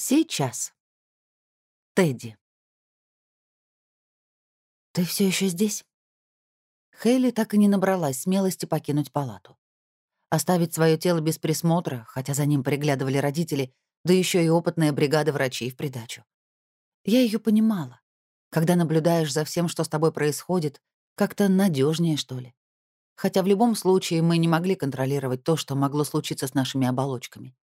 Сейчас. Тедди. «Ты все еще здесь?» Хейли так и не набралась смелости покинуть палату. Оставить свое тело без присмотра, хотя за ним приглядывали родители, да еще и опытная бригада врачей в придачу. Я ее понимала. Когда наблюдаешь за всем, что с тобой происходит, как-то надежнее, что ли. Хотя в любом случае мы не могли контролировать то, что могло случиться с нашими оболочками.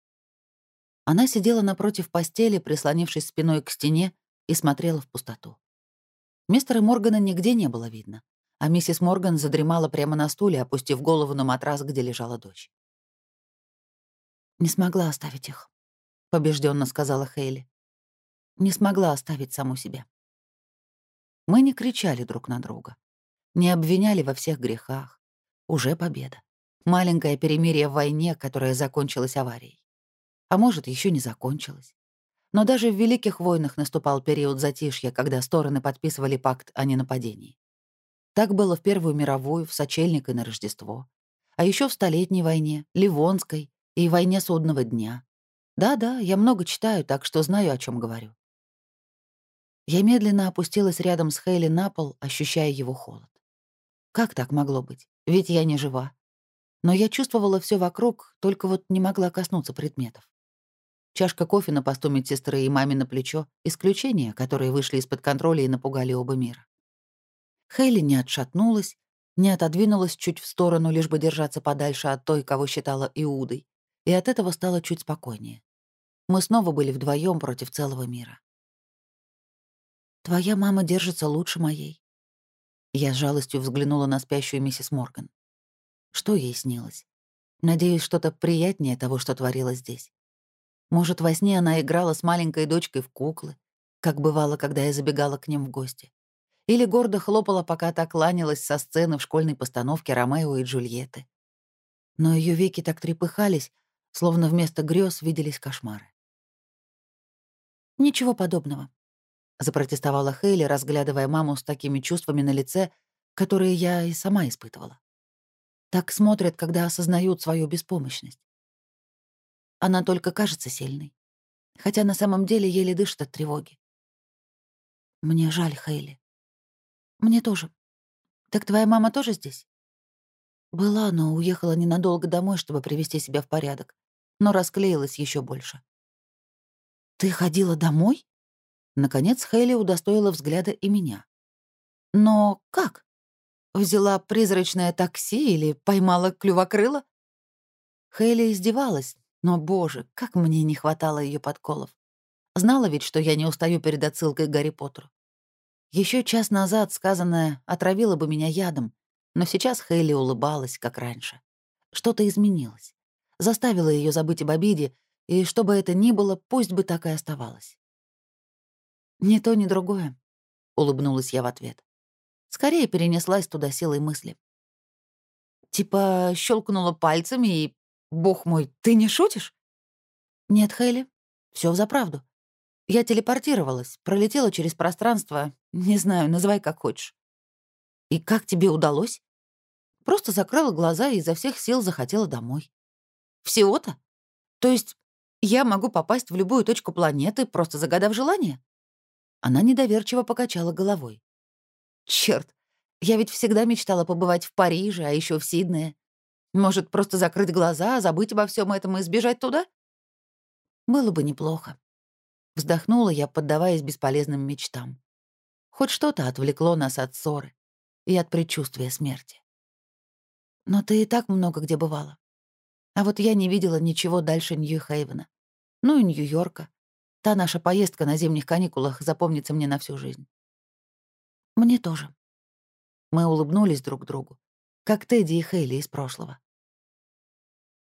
Она сидела напротив постели, прислонившись спиной к стене, и смотрела в пустоту. Мистера Моргана нигде не было видно, а миссис Морган задремала прямо на стуле, опустив голову на матрас, где лежала дочь. «Не смогла оставить их», — побежденно сказала Хейли. «Не смогла оставить саму себя». Мы не кричали друг на друга, не обвиняли во всех грехах. Уже победа. Маленькое перемирие в войне, которая закончилась аварией а может, еще не закончилось. Но даже в Великих войнах наступал период затишья, когда стороны подписывали пакт о ненападении. Так было в Первую мировую, в Сочельник и на Рождество. А еще в Столетней войне, Ливонской и войне Судного дня. Да-да, я много читаю, так что знаю, о чем говорю. Я медленно опустилась рядом с Хейли на пол, ощущая его холод. Как так могло быть? Ведь я не жива. Но я чувствовала все вокруг, только вот не могла коснуться предметов. Чашка кофе на посту медсестры и маме на плечо — исключения, которые вышли из-под контроля и напугали оба мира. Хейли не отшатнулась, не отодвинулась чуть в сторону, лишь бы держаться подальше от той, кого считала Иудой, и от этого стало чуть спокойнее. Мы снова были вдвоем против целого мира. «Твоя мама держится лучше моей». Я с жалостью взглянула на спящую миссис Морган. Что ей снилось? Надеюсь, что-то приятнее того, что творилось здесь. Может, во сне она играла с маленькой дочкой в куклы, как бывало, когда я забегала к ним в гости. Или гордо хлопала, пока та кланялась со сцены в школьной постановке «Ромео и Джульетты». Но ее веки так трепыхались, словно вместо грез виделись кошмары. «Ничего подобного», — запротестовала Хейли, разглядывая маму с такими чувствами на лице, которые я и сама испытывала. Так смотрят, когда осознают свою беспомощность. Она только кажется сильной. Хотя на самом деле еле дышит от тревоги. Мне жаль, Хейли. Мне тоже. Так твоя мама тоже здесь? Была, но уехала ненадолго домой, чтобы привести себя в порядок. Но расклеилась еще больше. Ты ходила домой? Наконец Хейли удостоила взгляда и меня. Но как? Взяла призрачное такси или поймала клювокрыла? Хейли издевалась, но, боже, как мне не хватало ее подколов. Знала ведь, что я не устаю перед отсылкой к Гарри Поттеру. Еще час назад сказанное отравило бы меня ядом, но сейчас Хейли улыбалась, как раньше. Что-то изменилось. Заставило ее забыть об обиде, и что бы это ни было, пусть бы так и оставалось. «Ни то, ни другое», — улыбнулась я в ответ. Скорее перенеслась туда силой мысли. Типа щелкнула пальцами и Бог мой, ты не шутишь? Нет, Хейли, все взаправду. Я телепортировалась, пролетела через пространство, не знаю, называй как хочешь. И как тебе удалось? Просто закрыла глаза и изо всех сил захотела домой. Всего-то? То есть я могу попасть в любую точку планеты, просто загадав желание? Она недоверчиво покачала головой. Черт, я ведь всегда мечтала побывать в Париже, а еще в Сиднее. Может, просто закрыть глаза, забыть обо всем этом и сбежать туда? Было бы неплохо. Вздохнула я, поддаваясь бесполезным мечтам. Хоть что-то отвлекло нас от ссоры и от предчувствия смерти. Но ты и так много где бывала. А вот я не видела ничего дальше Нью-Хейвена. Ну и Нью-Йорка. Та наша поездка на зимних каникулах запомнится мне на всю жизнь. Мне тоже. Мы улыбнулись друг другу, как Тедди и Хейли из прошлого.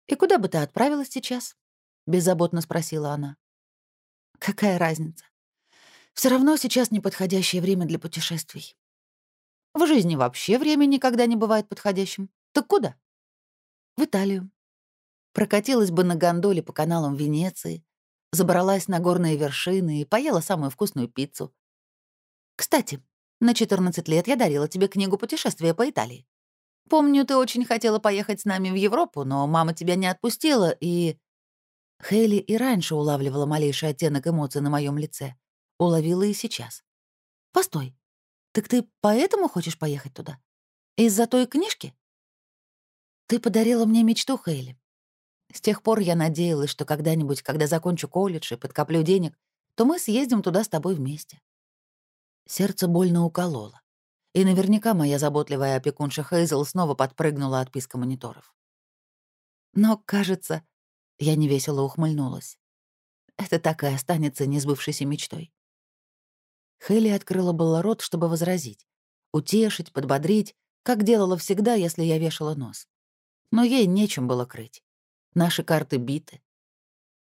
«И куда бы ты отправилась сейчас?» — беззаботно спросила она. «Какая разница? Все равно сейчас неподходящее время для путешествий. В жизни вообще время никогда не бывает подходящим. Так куда?» «В Италию. Прокатилась бы на гондоле по каналам Венеции, забралась на горные вершины и поела самую вкусную пиццу. Кстати, на 14 лет я дарила тебе книгу путешествия по Италии. Помню, ты очень хотела поехать с нами в Европу, но мама тебя не отпустила, и...» Хейли и раньше улавливала малейший оттенок эмоций на моем лице. Уловила и сейчас. «Постой, так ты поэтому хочешь поехать туда? Из-за той книжки?» «Ты подарила мне мечту, Хейли. С тех пор я надеялась, что когда-нибудь, когда закончу колледж и подкоплю денег, то мы съездим туда с тобой вместе». Сердце больно укололо. И наверняка моя заботливая опекунша Хейзел снова подпрыгнула от писка мониторов. Но, кажется, я невесело ухмыльнулась. Это так и останется несбывшейся мечтой. Хелли открыла было рот, чтобы возразить. Утешить, подбодрить, как делала всегда, если я вешала нос. Но ей нечем было крыть. Наши карты биты.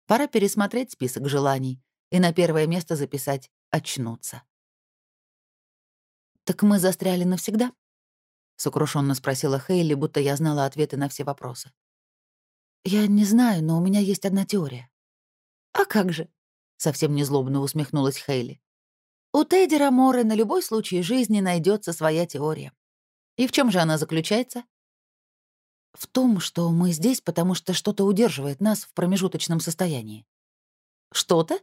Пора пересмотреть список желаний и на первое место записать «очнуться». «Так мы застряли навсегда?» — сокрушенно спросила Хейли, будто я знала ответы на все вопросы. «Я не знаю, но у меня есть одна теория». «А как же?» — совсем незлобно усмехнулась Хейли. «У Тедера Моры на любой случай жизни найдется своя теория. И в чем же она заключается?» «В том, что мы здесь, потому что что-то удерживает нас в промежуточном состоянии». «Что-то?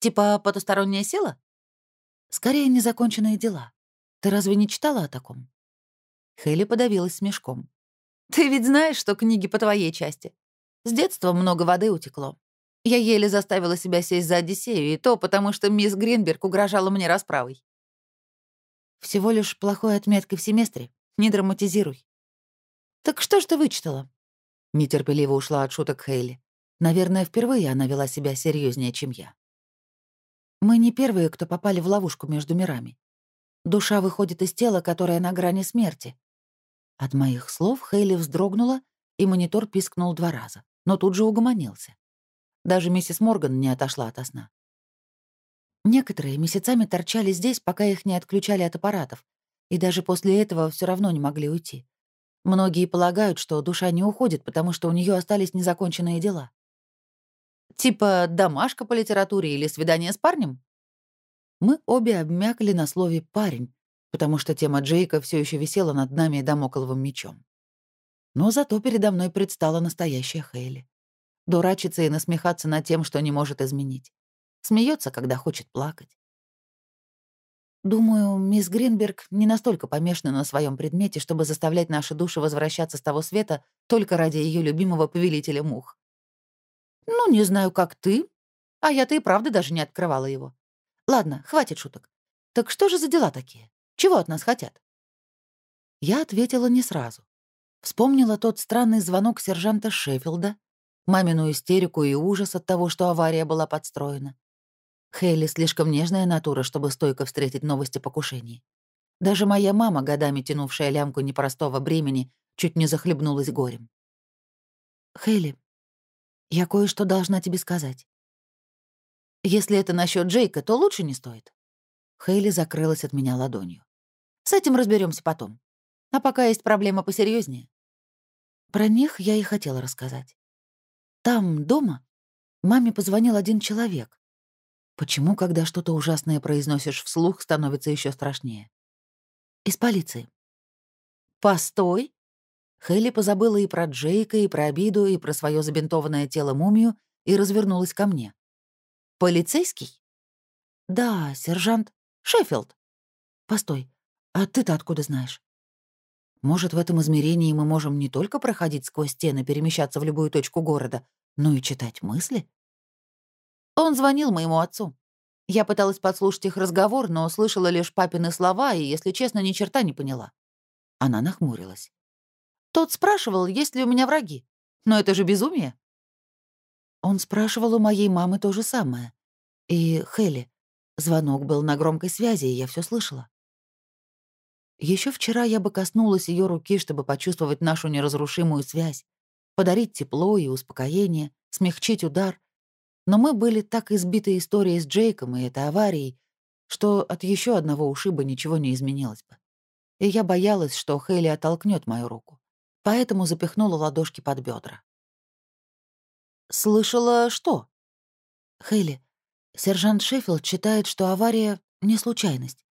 Типа потусторонняя сила?» «Скорее, незаконченные дела. Ты разве не читала о таком?» Хейли подавилась смешком. «Ты ведь знаешь, что книги по твоей части. С детства много воды утекло. Я еле заставила себя сесть за Одиссею, и то потому, что мисс Гринберг угрожала мне расправой. Всего лишь плохой отметкой в семестре. Не драматизируй. «Так что ж ты вычитала?» Нетерпеливо ушла от шуток Хейли. Наверное, впервые она вела себя серьезнее, чем я. Мы не первые, кто попали в ловушку между мирами. Душа выходит из тела, которое на грани смерти. От моих слов Хейли вздрогнула, и монитор пискнул два раза но тут же угомонился. Даже миссис Морган не отошла от сна. Некоторые месяцами торчали здесь, пока их не отключали от аппаратов, и даже после этого все равно не могли уйти. Многие полагают, что душа не уходит, потому что у нее остались незаконченные дела. Типа домашка по литературе или свидание с парнем? Мы обе обмякли на слове «парень», потому что тема Джейка все еще висела над нами домокловым мечом. Но зато передо мной предстала настоящая Хейли. Дурачиться и насмехаться над тем, что не может изменить. Смеется, когда хочет плакать. Думаю, мисс Гринберг не настолько помешана на своем предмете, чтобы заставлять наши души возвращаться с того света только ради ее любимого повелителя мух. Ну, не знаю, как ты, а я-то и правда даже не открывала его. Ладно, хватит шуток. Так что же за дела такие? Чего от нас хотят? Я ответила не сразу. Вспомнила тот странный звонок сержанта Шеффилда, мамину истерику и ужас от того, что авария была подстроена. Хейли слишком нежная натура, чтобы стойко встретить новости покушений. Даже моя мама, годами тянувшая лямку непростого бремени, чуть не захлебнулась горем. «Хейли, я кое-что должна тебе сказать. Если это насчет Джейка, то лучше не стоит». Хейли закрылась от меня ладонью. «С этим разберемся потом. А пока есть проблема посерьезнее. Про них я и хотела рассказать. Там, дома, маме позвонил один человек. Почему, когда что-то ужасное произносишь вслух, становится еще страшнее? Из полиции. «Постой!» Хелли позабыла и про Джейка, и про обиду, и про свое забинтованное тело мумию и развернулась ко мне. «Полицейский?» «Да, сержант. Шеффилд. Постой, а ты-то откуда знаешь?» Может, в этом измерении мы можем не только проходить сквозь стены, перемещаться в любую точку города, но и читать мысли? Он звонил моему отцу. Я пыталась подслушать их разговор, но слышала лишь папины слова и, если честно, ни черта не поняла. Она нахмурилась. Тот спрашивал, есть ли у меня враги. Но это же безумие. Он спрашивал у моей мамы то же самое. И Хелли. Звонок был на громкой связи, и я все слышала. Еще вчера я бы коснулась ее руки, чтобы почувствовать нашу неразрушимую связь, подарить тепло и успокоение, смягчить удар. Но мы были так избиты историей с Джейком и этой аварией, что от еще одного ушиба ничего не изменилось бы. И я боялась, что Хейли оттолкнет мою руку, поэтому запихнула ладошки под бедра. «Слышала что?» «Хейли, сержант Шеффилд считает, что авария — не случайность.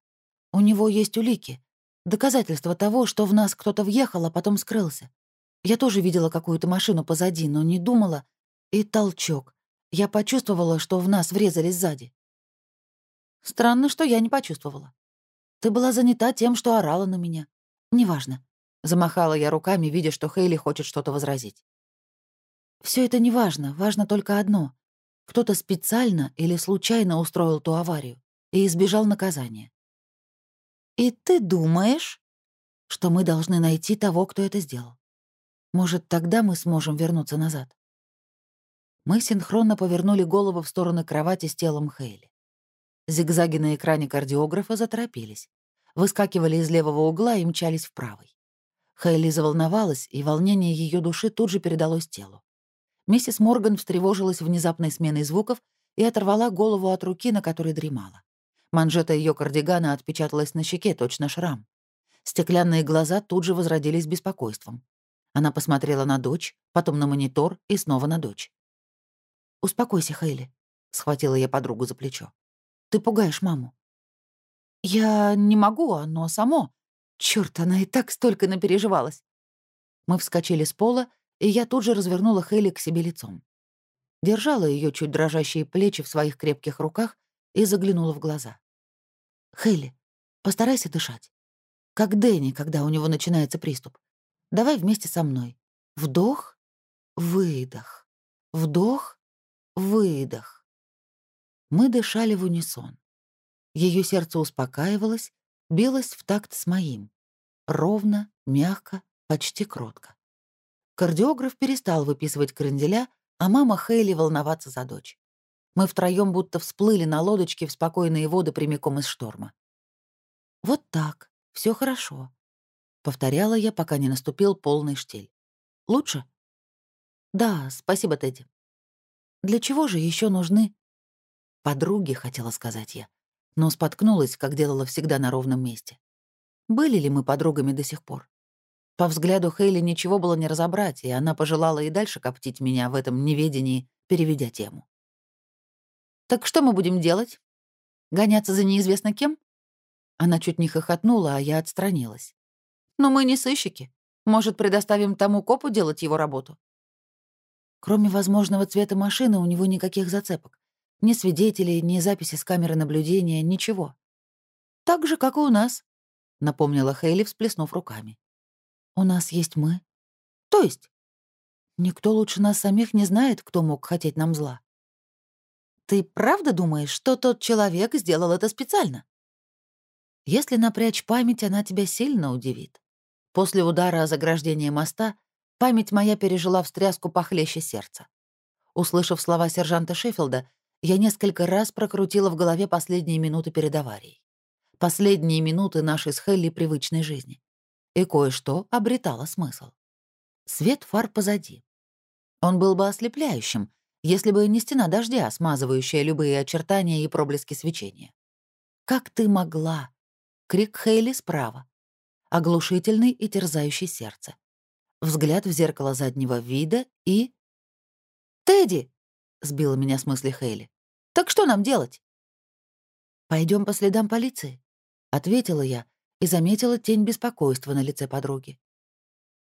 У него есть улики, Доказательство того, что в нас кто-то въехал, а потом скрылся. Я тоже видела какую-то машину позади, но не думала. И толчок. Я почувствовала, что в нас врезались сзади. Странно, что я не почувствовала. Ты была занята тем, что орала на меня. Неважно. Замахала я руками, видя, что Хейли хочет что-то возразить. Все это не важно, важно только одно. Кто-то специально или случайно устроил ту аварию и избежал наказания. И ты думаешь, что мы должны найти того, кто это сделал? Может, тогда мы сможем вернуться назад? Мы синхронно повернули голову в сторону кровати с телом Хейли. Зигзаги на экране кардиографа заторопились. Выскакивали из левого угла и мчались в правый. Хейли заволновалась, и волнение ее души тут же передалось телу. Миссис Морган встревожилась внезапной сменой звуков и оторвала голову от руки, на которой дремала. Манжета ее кардигана отпечаталась на щеке, точно шрам. Стеклянные глаза тут же возродились беспокойством. Она посмотрела на дочь, потом на монитор и снова на дочь. «Успокойся, Хейли», — схватила я подругу за плечо. «Ты пугаешь маму». «Я не могу, оно само. Чёрт, она и так столько напереживалась». Мы вскочили с пола и я тут же развернула Хейли к себе лицом. Держала ее чуть дрожащие плечи в своих крепких руках и заглянула в глаза. «Хейли, постарайся дышать. Как Дэнни, когда у него начинается приступ. Давай вместе со мной. Вдох, выдох. Вдох, выдох. Мы дышали в унисон. Ее сердце успокаивалось, билось в такт с моим. Ровно, мягко, почти кротко. Кардиограф перестал выписывать кренделя, а мама Хейли волноваться за дочь. Мы втроем будто всплыли на лодочке в спокойные воды прямиком из шторма. «Вот так, все хорошо», — повторяла я, пока не наступил полный штиль. «Лучше?» «Да, спасибо, Тедди. Для чего же еще нужны...» «Подруги», — хотела сказать я, но споткнулась, как делала всегда на ровном месте. Были ли мы подругами до сих пор? По взгляду Хейли ничего было не разобрать, и она пожелала и дальше коптить меня в этом неведении, переведя тему. «Так что мы будем делать? Гоняться за неизвестно кем?» Она чуть не хохотнула, а я отстранилась. «Но мы не сыщики. Может, предоставим тому копу делать его работу?» Кроме возможного цвета машины у него никаких зацепок. Ни свидетелей, ни записи с камеры наблюдения, ничего. «Так же, как и у нас», — напомнила Хейли, всплеснув руками. У нас есть мы. То есть? Никто лучше нас самих не знает, кто мог хотеть нам зла. Ты правда думаешь, что тот человек сделал это специально? Если напрячь память, она тебя сильно удивит. После удара о заграждение моста память моя пережила встряску похлеще сердца. Услышав слова сержанта Шеффилда, я несколько раз прокрутила в голове последние минуты перед аварией. Последние минуты нашей с Хелли привычной жизни и кое-что обретало смысл. Свет фар позади. Он был бы ослепляющим, если бы не стена дождя, смазывающая любые очертания и проблески свечения. «Как ты могла?» — крик Хейли справа. Оглушительный и терзающий сердце. Взгляд в зеркало заднего вида и... «Тедди!» — сбила меня с мысли Хейли. «Так что нам делать?» Пойдем по следам полиции», — ответила я, и заметила тень беспокойства на лице подруги.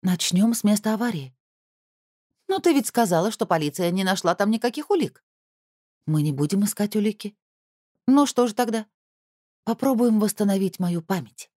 Начнем с места аварии. «Но ты ведь сказала, что полиция не нашла там никаких улик». «Мы не будем искать улики». «Ну что же тогда?» «Попробуем восстановить мою память».